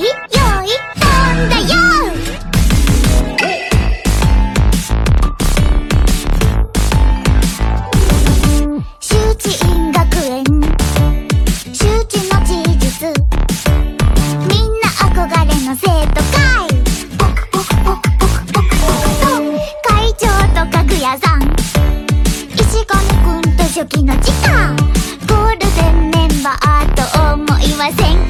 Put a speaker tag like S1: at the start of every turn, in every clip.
S1: り、よい、飛んだよ。周知院学園周知の事実みんな憧れの生徒会。ポクポクポクポクポクポクと会長と家具屋さん。石上くんと初期の時間。ゴールデンメンバーと思いませんか？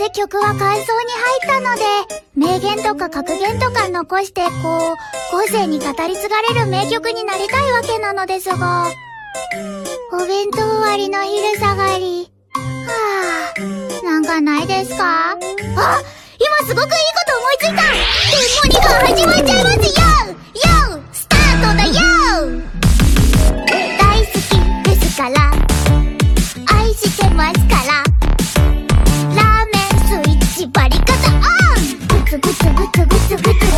S1: で曲は感想に入ったので、名言とか格言とか残して、こう、後世に語り継がれる名曲になりたいわけなのですが、お弁当終わりの昼下がり。はぁ、なんかないですか？あ今すごくいいこと思いついた。to be to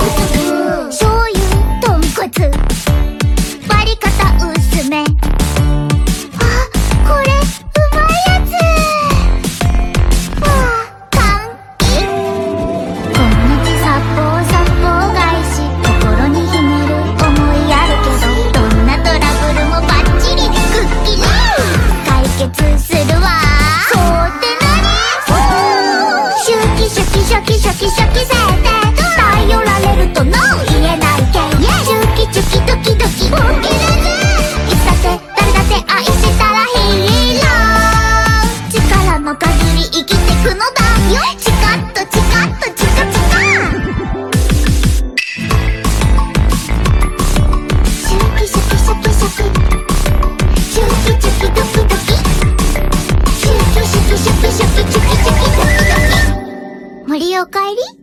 S1: buddy?